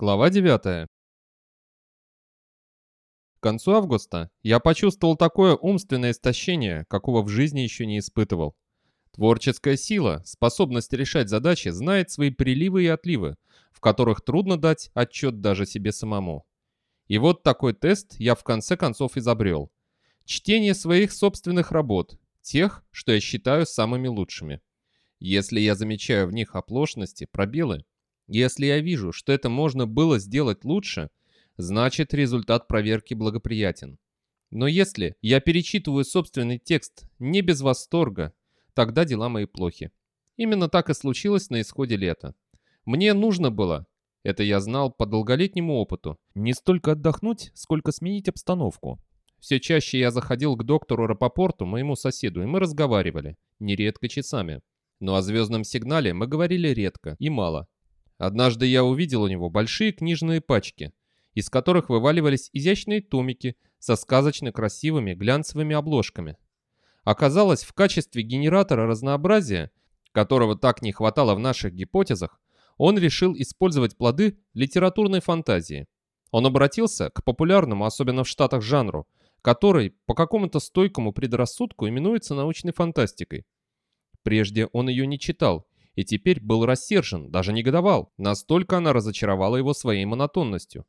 Глава 9. К концу августа я почувствовал такое умственное истощение, какого в жизни еще не испытывал. Творческая сила, способность решать задачи, знает свои приливы и отливы, в которых трудно дать отчет даже себе самому. И вот такой тест я в конце концов изобрел. Чтение своих собственных работ, тех, что я считаю самыми лучшими. Если я замечаю в них оплошности, пробелы, если я вижу, что это можно было сделать лучше, значит результат проверки благоприятен. Но если я перечитываю собственный текст не без восторга, тогда дела мои плохи. Именно так и случилось на исходе лета. Мне нужно было, это я знал по долголетнему опыту, не столько отдохнуть, сколько сменить обстановку. Все чаще я заходил к доктору Рапопорту, моему соседу, и мы разговаривали, нередко часами. Но о звездном сигнале мы говорили редко и мало. Однажды я увидел у него большие книжные пачки, из которых вываливались изящные томики со сказочно красивыми глянцевыми обложками. Оказалось, в качестве генератора разнообразия, которого так не хватало в наших гипотезах, он решил использовать плоды литературной фантазии. Он обратился к популярному, особенно в Штатах, жанру, который по какому-то стойкому предрассудку именуется научной фантастикой. Прежде он ее не читал и теперь был рассержен, даже негодовал. Настолько она разочаровала его своей монотонностью.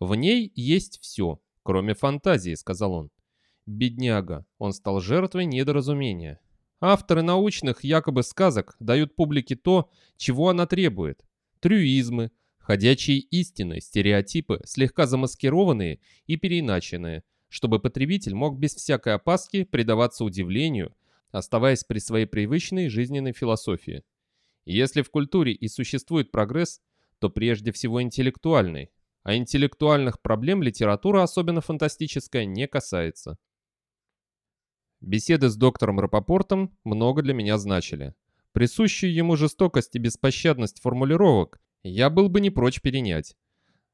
«В ней есть все, кроме фантазии», — сказал он. Бедняга, он стал жертвой недоразумения. Авторы научных якобы сказок дают публике то, чего она требует. Трюизмы, ходячие истины, стереотипы, слегка замаскированные и переиначенные, чтобы потребитель мог без всякой опаски предаваться удивлению, оставаясь при своей привычной жизненной философии. Если в культуре и существует прогресс, то прежде всего интеллектуальный, а интеллектуальных проблем литература, особенно фантастическая, не касается. Беседы с доктором Рапопортом много для меня значили. Присущую ему жестокость и беспощадность формулировок я был бы не прочь перенять.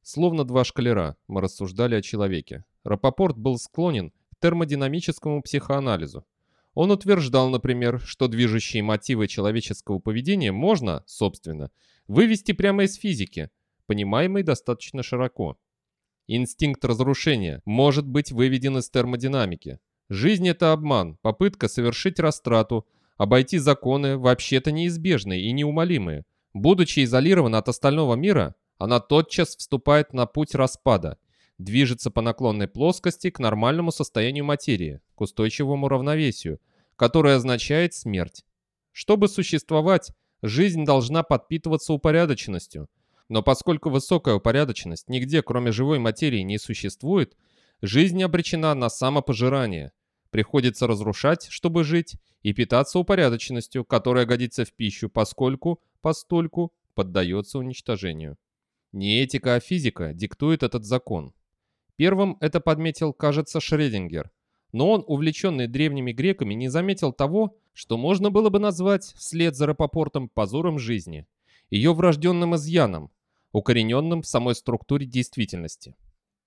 Словно два шкалера мы рассуждали о человеке. Рапопорт был склонен к термодинамическому психоанализу. Он утверждал, например, что движущие мотивы человеческого поведения можно, собственно, вывести прямо из физики, понимаемой достаточно широко. Инстинкт разрушения может быть выведен из термодинамики. Жизнь – это обман, попытка совершить растрату, обойти законы, вообще-то неизбежные и неумолимые. Будучи изолирована от остального мира, она тотчас вступает на путь распада, движется по наклонной плоскости к нормальному состоянию материи, к устойчивому равновесию, которое означает смерть. Чтобы существовать, жизнь должна подпитываться упорядоченностью. Но поскольку высокая упорядоченность нигде, кроме живой материи, не существует, жизнь обречена на самопожирание. Приходится разрушать, чтобы жить, и питаться упорядоченностью, которая годится в пищу, поскольку, постольку, поддается уничтожению. Не этика, а физика диктует этот закон. Первым это подметил, кажется, Шредингер. Но он, увлеченный древними греками, не заметил того, что можно было бы назвать вслед за Рапопортом позором жизни, ее врожденным изъяном, укорененным в самой структуре действительности.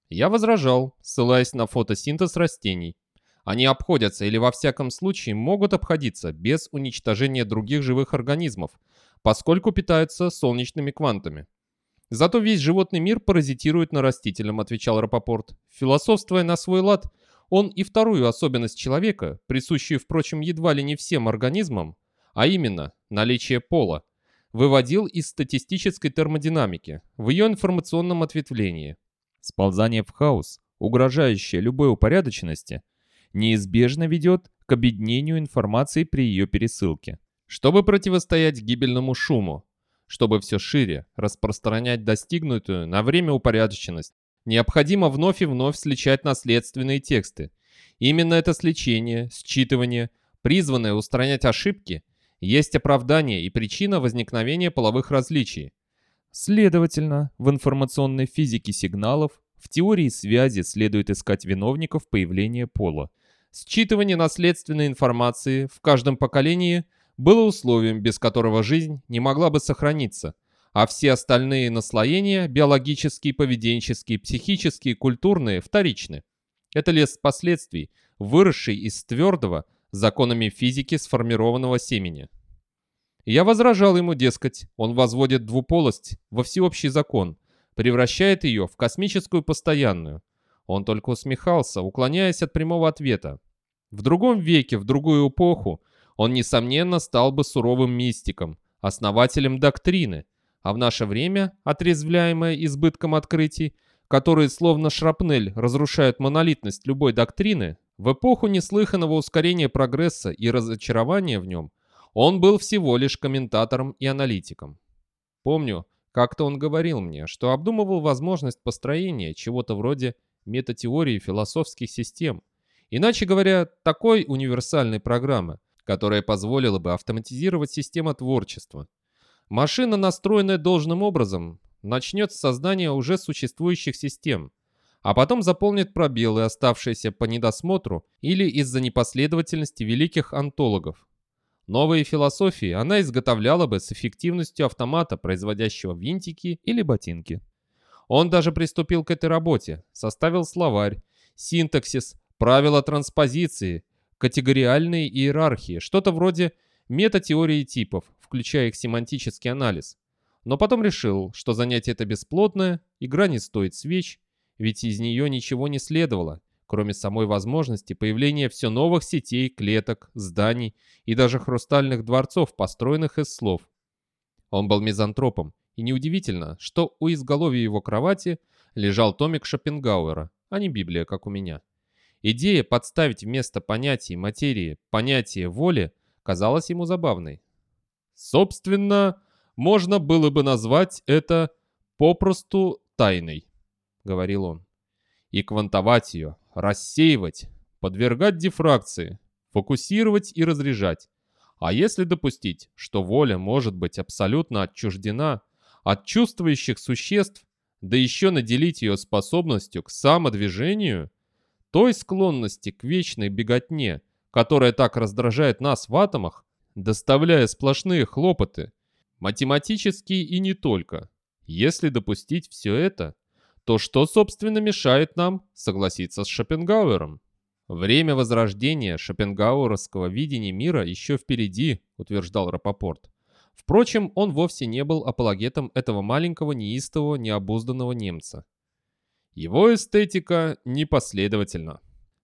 Я возражал, ссылаясь на фотосинтез растений. Они обходятся или во всяком случае могут обходиться без уничтожения других живых организмов, поскольку питаются солнечными квантами. Зато весь животный мир паразитирует на растительном, отвечал Рапопорт. Философствуя на свой лад, он и вторую особенность человека, присущую, впрочем, едва ли не всем организмам, а именно наличие пола, выводил из статистической термодинамики в ее информационном ответвлении. Сползание в хаос, угрожающее любой упорядоченности, неизбежно ведет к объединению информации при ее пересылке. Чтобы противостоять гибельному шуму, чтобы все шире распространять достигнутую на время упорядоченность, необходимо вновь и вновь сличать наследственные тексты. Именно это сличение, считывание, призванное устранять ошибки, есть оправдание и причина возникновения половых различий. Следовательно, в информационной физике сигналов, в теории связи следует искать виновников появления пола. Считывание наследственной информации в каждом поколении было условием, без которого жизнь не могла бы сохраниться – а все остальные наслоения – биологические, поведенческие, психические, культурные – вторичны. Это лес последствий, выросший из твердого, законами физики сформированного семени. Я возражал ему, дескать, он возводит двуполость во всеобщий закон, превращает ее в космическую постоянную. Он только усмехался, уклоняясь от прямого ответа. В другом веке, в другую эпоху, он, несомненно, стал бы суровым мистиком, основателем доктрины, а в наше время, отрезвляемое избытком открытий, которые словно шрапнель разрушают монолитность любой доктрины, в эпоху неслыханного ускорения прогресса и разочарования в нем, он был всего лишь комментатором и аналитиком. Помню, как-то он говорил мне, что обдумывал возможность построения чего-то вроде метатеории философских систем, иначе говоря, такой универсальной программы, которая позволила бы автоматизировать систему творчества. Машина, настроенная должным образом, начнет с создания уже существующих систем, а потом заполнит пробелы, оставшиеся по недосмотру или из-за непоследовательности великих антологов. Новые философии она изготовляла бы с эффективностью автомата, производящего винтики или ботинки. Он даже приступил к этой работе, составил словарь, синтаксис, правила транспозиции, категориальные иерархии, что-то вроде метатеории типов, включая их семантический анализ. Но потом решил, что занятие это бесплодное, игра не стоит свеч, ведь из нее ничего не следовало, кроме самой возможности появления все новых сетей, клеток, зданий и даже хрустальных дворцов, построенных из слов. Он был мизантропом, и неудивительно, что у изголовья его кровати лежал томик Шопенгауэра, а не Библия, как у меня. Идея подставить вместо понятий материи понятие воли казалась ему забавной. Собственно, можно было бы назвать это попросту тайной, говорил он. И квантовать ее, рассеивать, подвергать дифракции, фокусировать и разряжать. А если допустить, что воля может быть абсолютно отчуждена от чувствующих существ, да еще наделить ее способностью к самодвижению, той склонности к вечной беготне, которая так раздражает нас в атомах, доставляя сплошные хлопоты, математические и не только. Если допустить все это, то что, собственно, мешает нам согласиться с Шопенгауэром? Время возрождения шопенгауэровского видения мира еще впереди, утверждал Рапопорт. Впрочем, он вовсе не был апологетом этого маленького, неистового, необузданного немца. Его эстетика непоследовательна.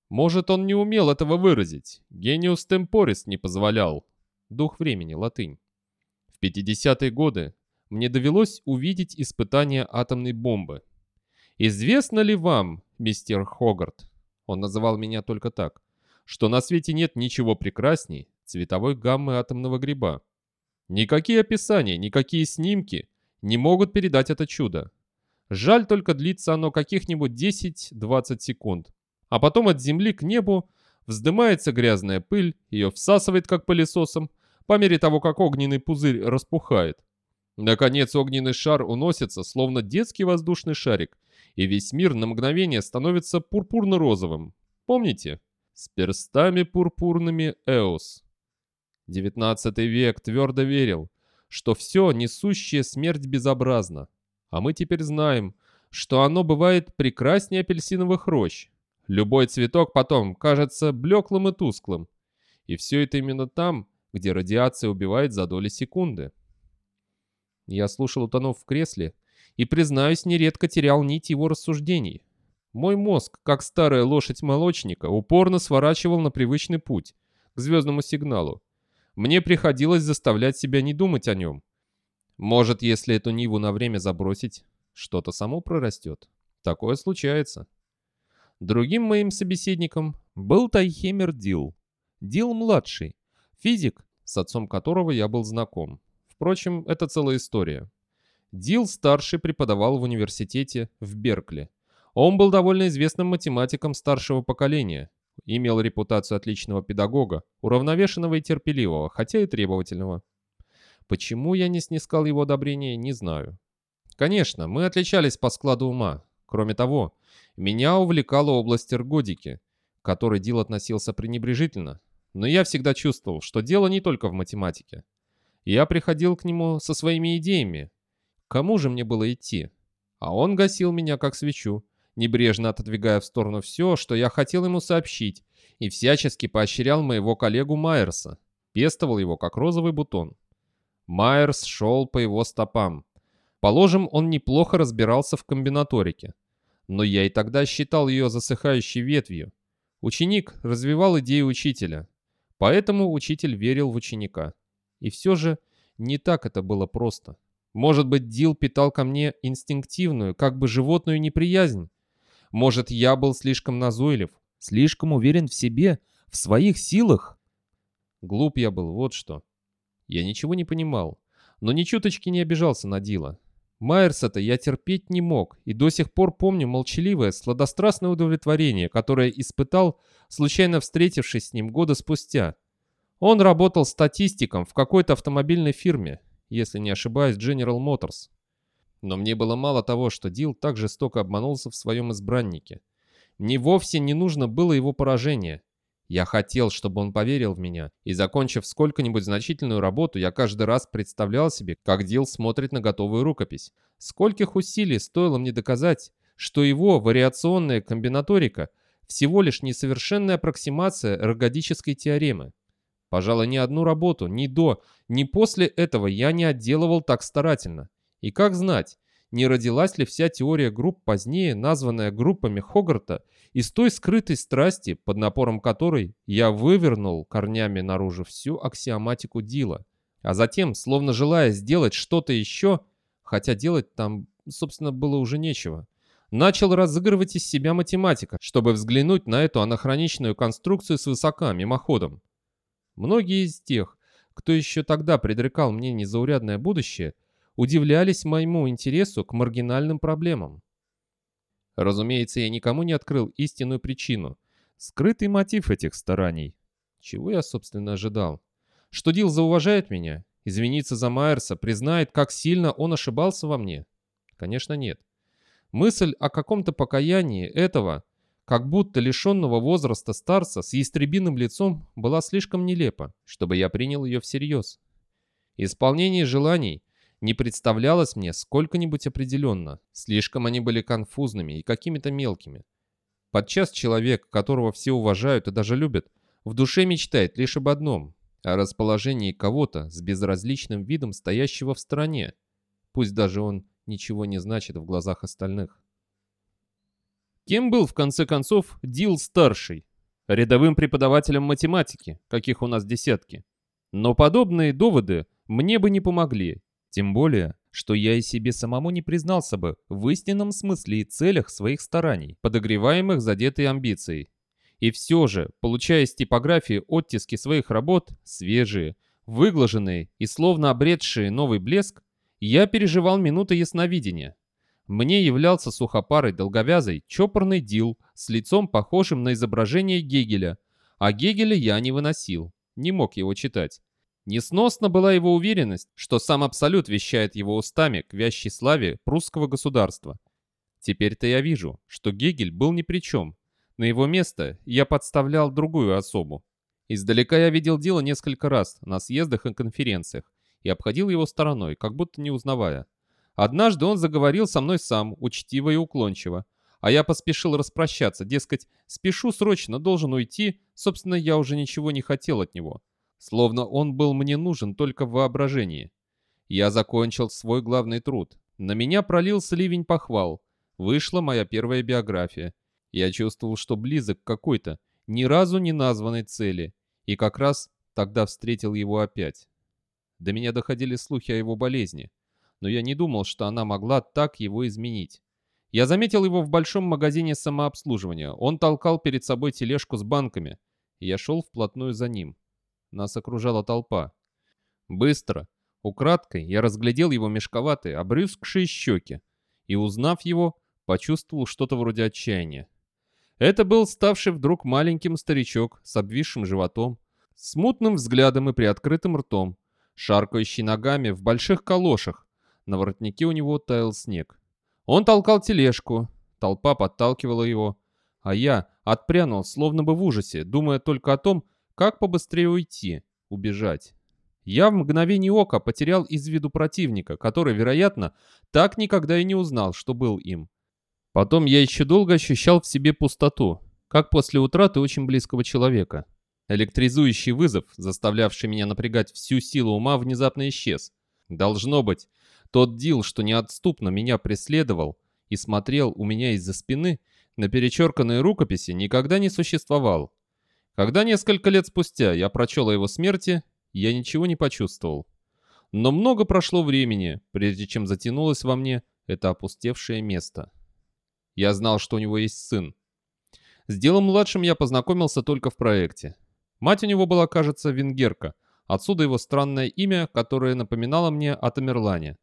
Может, он не умел этого выразить. Гениус темпорис не позволял. Дух времени, латынь. В 50-е годы мне довелось увидеть испытание атомной бомбы. Известно ли вам, мистер Хогарт, он называл меня только так, что на свете нет ничего прекрасней цветовой гаммы атомного гриба? Никакие описания, никакие снимки не могут передать это чудо. Жаль только длится оно каких-нибудь 10-20 секунд. А потом от земли к небу вздымается грязная пыль, ее всасывает как пылесосом, по мере того, как огненный пузырь распухает. Наконец огненный шар уносится, словно детский воздушный шарик, и весь мир на мгновение становится пурпурно-розовым. Помните? С перстами пурпурными Эос. Девятнадцатый век твердо верил, что все несущее смерть безобразно. А мы теперь знаем, что оно бывает прекраснее апельсиновых рощ. Любой цветок потом кажется блеклым и тусклым. И все это именно там, где радиация убивает за доли секунды. Я слушал, утонув в кресле, и, признаюсь, нередко терял нить его рассуждений. Мой мозг, как старая лошадь молочника, упорно сворачивал на привычный путь, к звездному сигналу. Мне приходилось заставлять себя не думать о нем, может, если эту Ниву на время забросить, что-то само прорастет. Такое случается. Другим моим собеседником был Тайхемер Дил. Дил-младший, физик, с отцом которого я был знаком. Впрочем, это целая история. Дил-старший преподавал в университете в Беркли. Он был довольно известным математиком старшего поколения, имел репутацию отличного педагога, уравновешенного и терпеливого, хотя и требовательного. Почему я не снискал его одобрения, не знаю. Конечно, мы отличались по складу ума. Кроме того, меня увлекала область эргодики, к которой Дил относился пренебрежительно. Но я всегда чувствовал, что дело не только в математике. Я приходил к нему со своими идеями. кому же мне было идти? А он гасил меня как свечу, небрежно отодвигая в сторону все, что я хотел ему сообщить, и всячески поощрял моего коллегу Майерса, пестовал его как розовый бутон. Майерс шел по его стопам. Положим, он неплохо разбирался в комбинаторике. Но я и тогда считал ее засыхающей ветвью. Ученик развивал идеи учителя. Поэтому учитель верил в ученика. И все же не так это было просто. Может быть, Дил питал ко мне инстинктивную, как бы животную неприязнь. Может, я был слишком назойлив, слишком уверен в себе, в своих силах. Глуп я был, вот что. Я ничего не понимал, но ни чуточки не обижался на Дила. Майерса-то я терпеть не мог, и до сих пор помню молчаливое, сладострастное удовлетворение, которое испытал, случайно встретившись с ним года спустя. Он работал статистиком в какой-то автомобильной фирме, если не ошибаюсь, General Motors. Но мне было мало того, что Дил так жестоко обманулся в своем избраннике. Мне вовсе не нужно было его поражение. Я хотел, чтобы он поверил в меня, и, закончив сколько-нибудь значительную работу, я каждый раз представлял себе, как Дил смотрит на готовую рукопись. Скольких усилий стоило мне доказать, что его вариационная комбинаторика всего лишь несовершенная аппроксимация эргодической теоремы. Пожалуй, ни одну работу, ни до, ни после этого я не отделывал так старательно. И как знать, не родилась ли вся теория групп позднее, названная группами Хогарта, из той скрытой страсти, под напором которой я вывернул корнями наружу всю аксиоматику Дила, а затем, словно желая сделать что-то еще, хотя делать там, собственно, было уже нечего, начал разыгрывать из себя математика, чтобы взглянуть на эту анахроничную конструкцию с высока, мимоходом. Многие из тех, кто еще тогда предрекал мне незаурядное будущее, удивлялись моему интересу к маргинальным проблемам. Разумеется, я никому не открыл истинную причину, скрытый мотив этих стараний. Чего я, собственно, ожидал? Что Дил зауважает меня, извинится за Майерса, признает, как сильно он ошибался во мне? Конечно, нет. Мысль о каком-то покаянии этого, как будто лишенного возраста старца с ястребиным лицом, была слишком нелепа, чтобы я принял ее всерьез. Исполнение желаний не представлялось мне сколько-нибудь определенно. Слишком они были конфузными и какими-то мелкими. Подчас человек, которого все уважают и даже любят, в душе мечтает лишь об одном – о расположении кого-то с безразличным видом стоящего в стороне, пусть даже он ничего не значит в глазах остальных. Кем был, в конце концов, Дил-старший? Рядовым преподавателем математики, каких у нас десятки. Но подобные доводы мне бы не помогли, тем более, что я и себе самому не признался бы в истинном смысле и целях своих стараний, подогреваемых задетой амбицией. И все же, получая из типографии оттиски своих работ, свежие, выглаженные и словно обретшие новый блеск, я переживал минуты ясновидения. Мне являлся сухопарый, долговязый, чопорный дил с лицом похожим на изображение Гегеля, а Гегеля я не выносил, не мог его читать. Несносна была его уверенность, что сам Абсолют вещает его устами к вящей славе прусского государства. Теперь-то я вижу, что Гегель был ни при чем. На его место я подставлял другую особу. Издалека я видел дело несколько раз на съездах и конференциях и обходил его стороной, как будто не узнавая. Однажды он заговорил со мной сам, учтиво и уклончиво, а я поспешил распрощаться, дескать, спешу срочно, должен уйти, собственно, я уже ничего не хотел от него словно он был мне нужен только в воображении. Я закончил свой главный труд. На меня пролился ливень похвал. Вышла моя первая биография. Я чувствовал, что близок к какой-то, ни разу не названной цели. И как раз тогда встретил его опять. До меня доходили слухи о его болезни. Но я не думал, что она могла так его изменить. Я заметил его в большом магазине самообслуживания. Он толкал перед собой тележку с банками. Я шел вплотную за ним. Нас окружала толпа. Быстро, украдкой, я разглядел его мешковатые, обрюзгшие щеки и, узнав его, почувствовал что-то вроде отчаяния. Это был ставший вдруг маленьким старичок с обвисшим животом, смутным взглядом и приоткрытым ртом, шаркающий ногами в больших калошах. На воротнике у него таял снег. Он толкал тележку, толпа подталкивала его, а я отпрянул, словно бы в ужасе, думая только о том, как побыстрее уйти, убежать? Я в мгновение ока потерял из виду противника, который, вероятно, так никогда и не узнал, что был им. Потом я еще долго ощущал в себе пустоту, как после утраты очень близкого человека. Электризующий вызов, заставлявший меня напрягать всю силу ума, внезапно исчез. Должно быть, Тот Дил, что неотступно меня преследовал и смотрел у меня из-за спины, на перечерканной рукописи никогда не существовал. Когда несколько лет спустя я прочел о его смерти, я ничего не почувствовал. Но много прошло времени, прежде чем затянулось во мне это опустевшее место. Я знал, что у него есть сын. С делом младшим я познакомился только в проекте. Мать у него была, кажется, венгерка, отсюда его странное имя, которое напоминало мне о Тамерлане.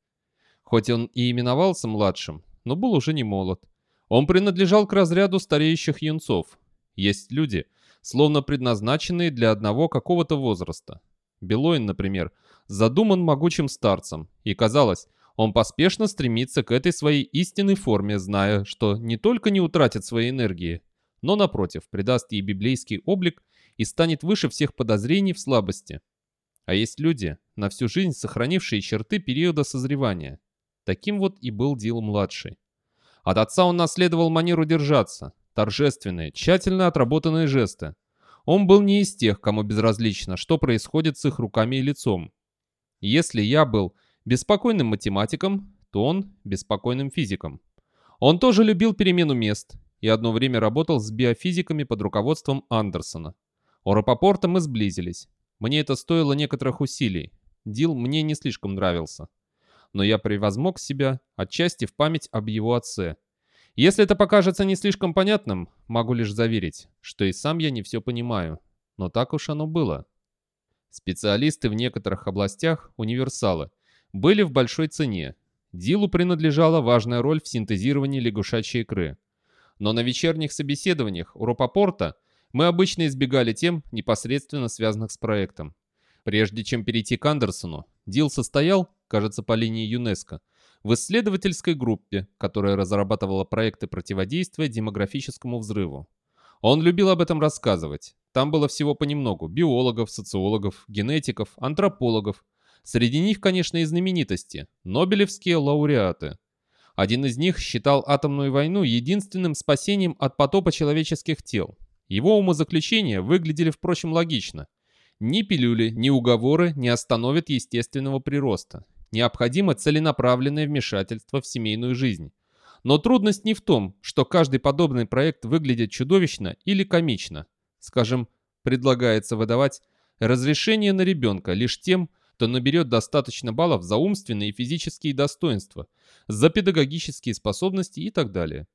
Хоть он и именовался младшим, но был уже не молод. Он принадлежал к разряду стареющих юнцов. Есть люди, словно предназначенные для одного какого-то возраста. Белоин, например, задуман могучим старцем, и казалось, он поспешно стремится к этой своей истинной форме, зная, что не только не утратит своей энергии, но, напротив, придаст ей библейский облик и станет выше всех подозрений в слабости. А есть люди, на всю жизнь сохранившие черты периода созревания. Таким вот и был Дил-младший. От отца он наследовал манеру держаться, торжественные, тщательно отработанные жесты. Он был не из тех, кому безразлично, что происходит с их руками и лицом. Если я был беспокойным математиком, то он беспокойным физиком. Он тоже любил перемену мест и одно время работал с биофизиками под руководством Андерсона. У Рапопорта мы сблизились. Мне это стоило некоторых усилий. Дил мне не слишком нравился. Но я превозмог себя отчасти в память об его отце. Если это покажется не слишком понятным, могу лишь заверить, что и сам я не все понимаю. Но так уж оно было. Специалисты в некоторых областях, универсалы, были в большой цене. Дилу принадлежала важная роль в синтезировании лягушачьей икры. Но на вечерних собеседованиях у Ропопорта мы обычно избегали тем, непосредственно связанных с проектом. Прежде чем перейти к Андерсону, Дил состоял, кажется, по линии ЮНЕСКО, в исследовательской группе, которая разрабатывала проекты противодействия демографическому взрыву. Он любил об этом рассказывать. Там было всего понемногу – биологов, социологов, генетиков, антропологов. Среди них, конечно, и знаменитости – нобелевские лауреаты. Один из них считал атомную войну единственным спасением от потопа человеческих тел. Его умозаключения выглядели, впрочем, логично. Ни пилюли, ни уговоры не остановят естественного прироста. Необходимо целенаправленное вмешательство в семейную жизнь. Но трудность не в том, что каждый подобный проект выглядит чудовищно или комично. Скажем, предлагается выдавать разрешение на ребенка лишь тем, кто наберет достаточно баллов за умственные и физические достоинства, за педагогические способности и так далее.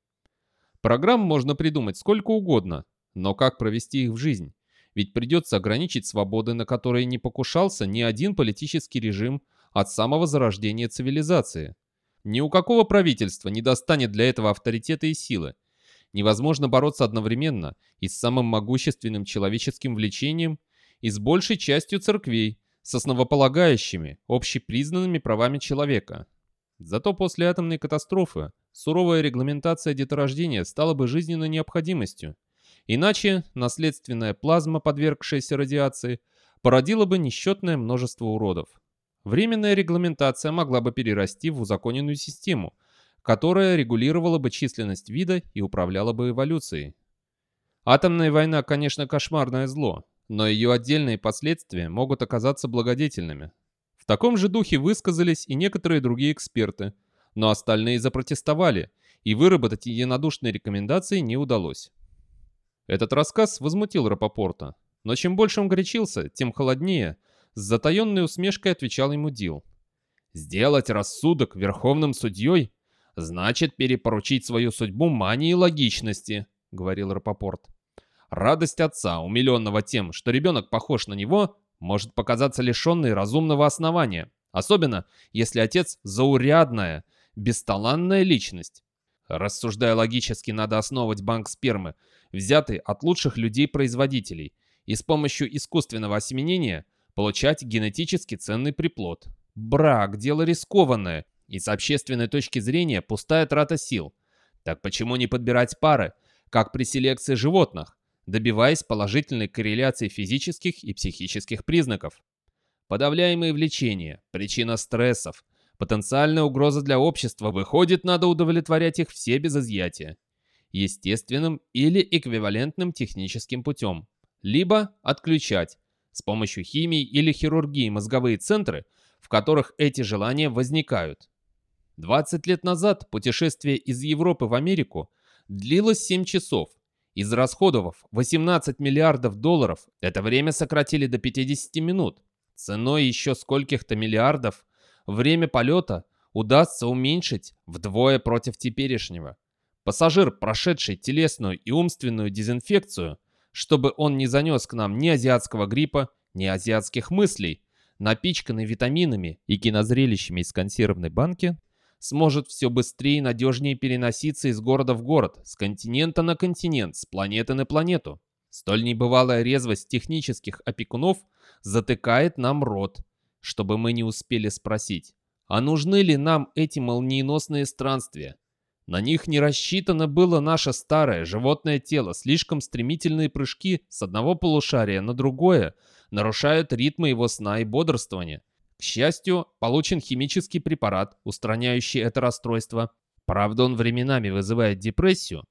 Программ можно придумать сколько угодно, но как провести их в жизнь? Ведь придется ограничить свободы, на которые не покушался ни один политический режим от самого зарождения цивилизации. Ни у какого правительства не достанет для этого авторитета и силы. Невозможно бороться одновременно и с самым могущественным человеческим влечением, и с большей частью церквей, с основополагающими, общепризнанными правами человека. Зато после атомной катастрофы суровая регламентация деторождения стала бы жизненной необходимостью. Иначе наследственная плазма, подвергшаяся радиации, породила бы несчетное множество уродов. Временная регламентация могла бы перерасти в узаконенную систему, которая регулировала бы численность вида и управляла бы эволюцией. Атомная война, конечно, кошмарное зло, но ее отдельные последствия могут оказаться благодетельными. В таком же духе высказались и некоторые другие эксперты, но остальные запротестовали, и выработать единодушные рекомендации не удалось. Этот рассказ возмутил Рапопорта, но чем больше он горячился, тем холоднее – с затаенной усмешкой отвечал ему Дил. «Сделать рассудок верховным судьей значит перепоручить свою судьбу мании логичности», — говорил Рапопорт. «Радость отца, умиленного тем, что ребенок похож на него, может показаться лишенной разумного основания, особенно если отец заурядная, бесталанная личность. Рассуждая логически, надо основывать банк спермы, взятый от лучших людей-производителей, и с помощью искусственного осеменения получать генетически ценный приплод. Брак – дело рискованное, и с общественной точки зрения пустая трата сил. Так почему не подбирать пары, как при селекции животных, добиваясь положительной корреляции физических и психических признаков? Подавляемые влечения, причина стрессов, потенциальная угроза для общества, выходит, надо удовлетворять их все без изъятия. Естественным или эквивалентным техническим путем. Либо отключать, с помощью химии или хирургии мозговые центры, в которых эти желания возникают. 20 лет назад путешествие из Европы в Америку длилось 7 часов. Израсходовав 18 миллиардов долларов, это время сократили до 50 минут. Ценой еще скольких-то миллиардов время полета удастся уменьшить вдвое против теперешнего. Пассажир, прошедший телесную и умственную дезинфекцию, чтобы он не занес к нам ни азиатского гриппа, ни азиатских мыслей, напичканный витаминами и кинозрелищами из консервной банки, сможет все быстрее и надежнее переноситься из города в город, с континента на континент, с планеты на планету. Столь небывалая резвость технических опекунов затыкает нам рот, чтобы мы не успели спросить, а нужны ли нам эти молниеносные странствия? На них не рассчитано было наше старое животное тело, слишком стремительные прыжки с одного полушария на другое нарушают ритмы его сна и бодрствования. К счастью, получен химический препарат, устраняющий это расстройство. Правда, он временами вызывает депрессию,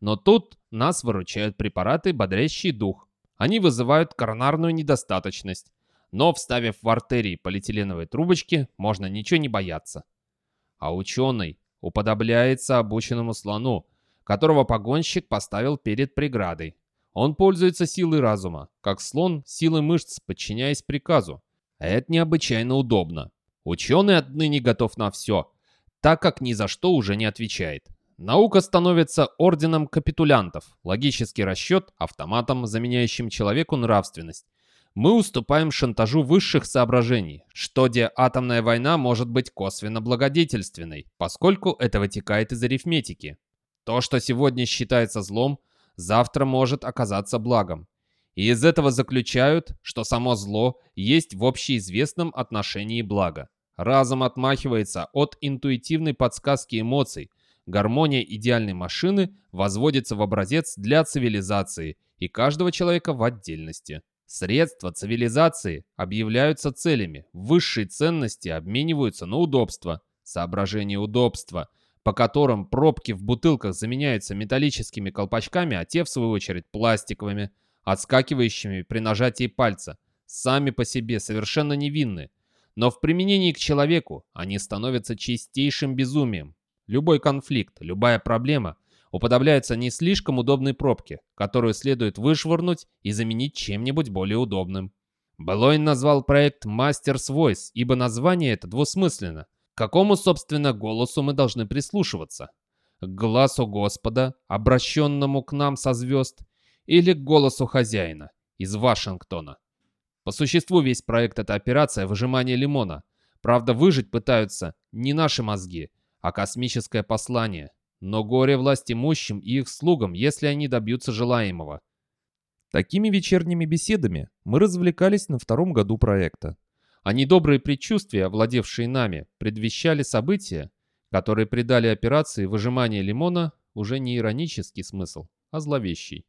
но тут нас выручают препараты, бодрящие дух. Они вызывают коронарную недостаточность, но вставив в артерии полиэтиленовые трубочки, можно ничего не бояться. А ученый уподобляется обученному слону, которого погонщик поставил перед преградой. Он пользуется силой разума, как слон силой мышц, подчиняясь приказу. Это необычайно удобно. Ученый отныне готов на все, так как ни за что уже не отвечает. Наука становится орденом капитулянтов, логический расчет автоматом, заменяющим человеку нравственность. Мы уступаем шантажу высших соображений, что где атомная война может быть косвенно благодетельственной, поскольку это вытекает из арифметики. То, что сегодня считается злом, завтра может оказаться благом. И из этого заключают, что само зло есть в общеизвестном отношении благо. Разум отмахивается от интуитивной подсказки эмоций. Гармония идеальной машины возводится в образец для цивилизации и каждого человека в отдельности. Средства цивилизации объявляются целями, высшие ценности обмениваются на удобство. Соображение удобства, по которым пробки в бутылках заменяются металлическими колпачками, а те, в свою очередь, пластиковыми – отскакивающими при нажатии пальца, сами по себе совершенно невинны, но в применении к человеку они становятся чистейшим безумием. Любой конфликт, любая проблема уподобляется не слишком удобной пробке, которую следует вышвырнуть и заменить чем-нибудь более удобным. Белойн назвал проект Master's Voice, ибо название это двусмысленно. К какому, собственно, голосу мы должны прислушиваться? К глазу Господа, обращенному к нам со звезд, или к голосу хозяина из Вашингтона. По существу весь проект — это операция выжимания лимона. Правда, выжить пытаются не наши мозги, а космическое послание. Но горе власть имущим и их слугам, если они добьются желаемого. Такими вечерними беседами мы развлекались на втором году проекта. А недобрые предчувствия, овладевшие нами, предвещали события, которые придали операции выжимания лимона уже не иронический смысл, а зловещий.